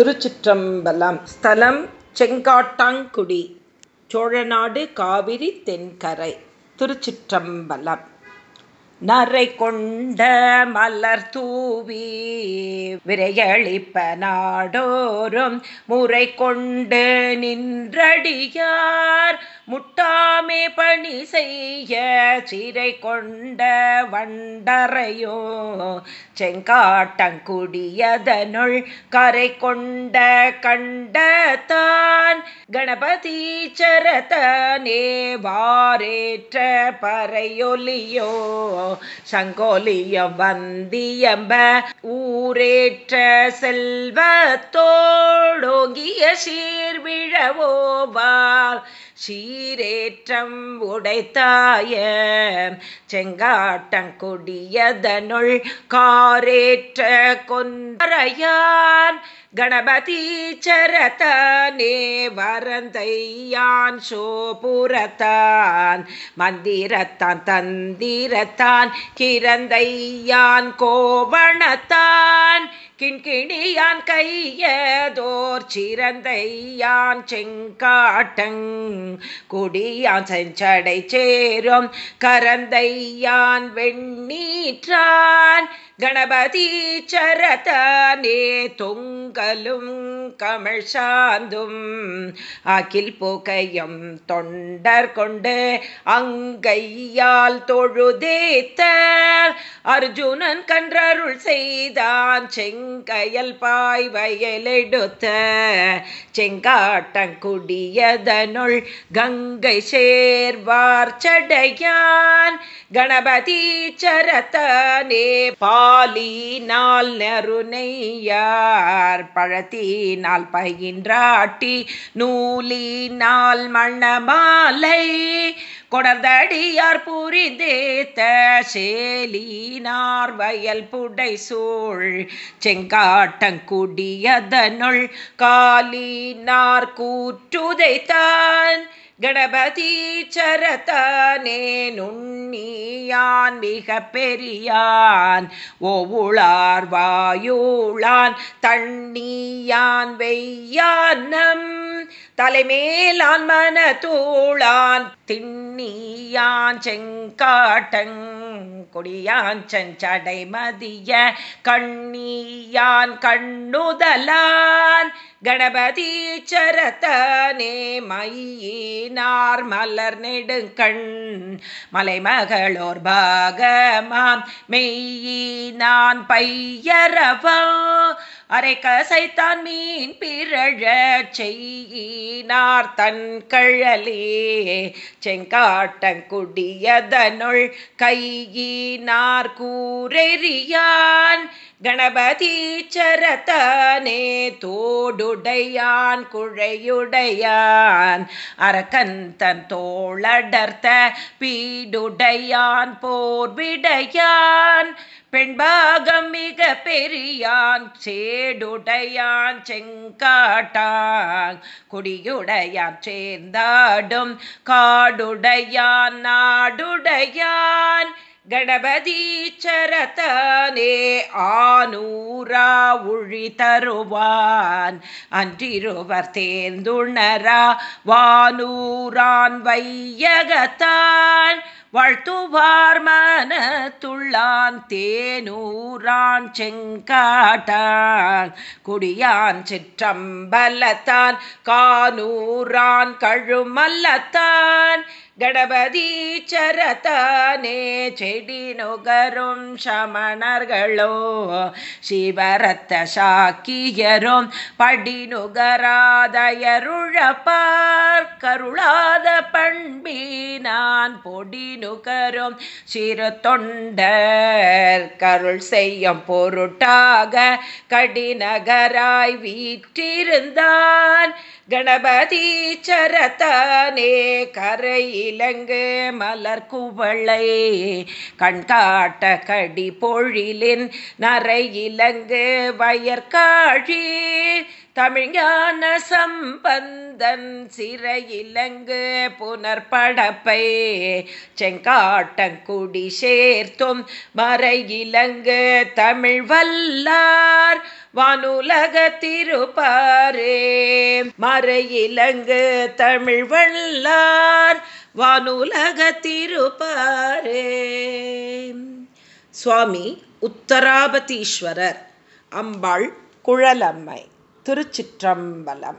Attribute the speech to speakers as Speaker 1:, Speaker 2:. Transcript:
Speaker 1: திருச்சிற்றம்பலம். ஸ்தலம் செங்காட்டாங்குடி சோழநாடு காவிரி தென்கரை திருச்சிற்றம்பலம். நரை கொண்ட மலர் தூவி விரையளிப்ப நாடோறும் முறை கொண்டு நின்றடியார் முட்டாமே பணி செய்ய சிறை கொண்ட வண்டரையோ செங்காட்டங்குடியதனுள் கரை கொண்ட கண்டத்தான் கணபதி சரதனே வாரேற்ற பறையொலியோ? சங்கோலியம் வந்தியம்ப ஊரேற்ற செல்வத்தோடோங்கிய சீர்விழவோவார் சீரேற்றம் உடைத்தாய. செங்காட்டங்கொடியதனுள் காரேற்ற கொன்றையான் கணபதி சரதனே வரந்தையான் சோபுரத்தான் மந்திரத்தான் தந்திரத்தான் கிரந்தையான் கோவணத்தான் கிண்கிணியான் கையதோர் சிறந்தையான் செங்காட்டங் குடியான் செஞ்சடை சேரும் கரந்தையான் வெண்ணீற்றான் கணபதி சரதனே கலும் கமிழ் சாந்தும் அகில் புகையும் தொண்டர் கொண்டு அங்கையால் தொழுதேத்த அர்ஜுனன் கன்றருள் செய்தான் செங்கையல் பாய் வயலெடுத்த செங்காட்டங்குடியதனுள் கங்கை சேர்வார் சடையான் கணபதி சரத்தனே பாலினால் நெருணையார் பழத்தினால் பயின்றாட்டி நூலினால் மணமாலை கொடர்தடியார் புரிந்தேத்த சேலினார் வயல் புடை சூழ் செங்காட்டங்குடியதனுள் காலினார் கூற்றுதைத்தான். கணபதி சரத்தனே நுண்ணியான் மிக பெரியான் ஓவுளார் வாயுளான் தண்ணியான் வெய்யானம் தலைமேலான் மனதூளான் திண்ணியான் செங்காட்டங் கொடியான் செஞ்சடை மதிய கண்ணியான் கண்ணுதலான் கணபதி சரதனே சரத்தனே மையினார் மலர் நெடுங்கண் மலைமகளோர் பாகமாம். மெய்யினான் பையரவா அரை கசைத்தான் மீன் பிறழ செய்யினார் தன் கழலே. செங்காட்டங்குடியதனுள் கையினார் கூரெறியான் கணபதி சரத்தனே தோடுடையான் குழையுடையான் அரக்கன் தன் தோளடர்த்த பீடுடையான் போர்விடையான் பெண்பாகம் மிக பெரியான் சே சேடுடையான் செங்காட்டான் குடியுடையான் சேர்ந்தாடும் காடுடையான் நாடுடையான் கணபதி சரதனே ஆனூரா உழி தருவான். அன்றிருவர் தேர்ந்துணரா வானூரான் வையகத்தான் வாழ்த்துவார் மனத்துள்ளான் தேனூரான் செங்காட்டான். குடியான் சிற்றம்பலத்தான் கானூரான் கழுமல்லத்தான். கணபதி செடி நுகரும் சமணர்களோ சிவரத்த சாக்கியரும் படி நுகராதயருழப்பார் கருளாத பண்பினான் பொடி நுகரும் சிறு தொண்டர் கருள் செய்யும் பொருட்டாக கடிநகராய் வீற்றிருந்தான். கணபதீச்சரத்தானே கரையில் இலங்கு மலர்குவளை கண்காட்ட கடி பொழிலின் நரை இலங்கு வயற்காழி தமிழ்ஞான சம்பந்தன் சிறையிலங்கு புனர்படப்பை செங்காட்டங்குடி சேர்த்தும் மறையிலங்கு தமிழ் வல்லார் வானுலக திருப்பாரே. மறையிலங்கு தமிழ் வல்லார் வானுலகத்திருப்பாரே. சுவாமி உத்தராபதீஸ்வரர் அம்பாள் குழலம்மை திருச்சிற்றம்பலம்.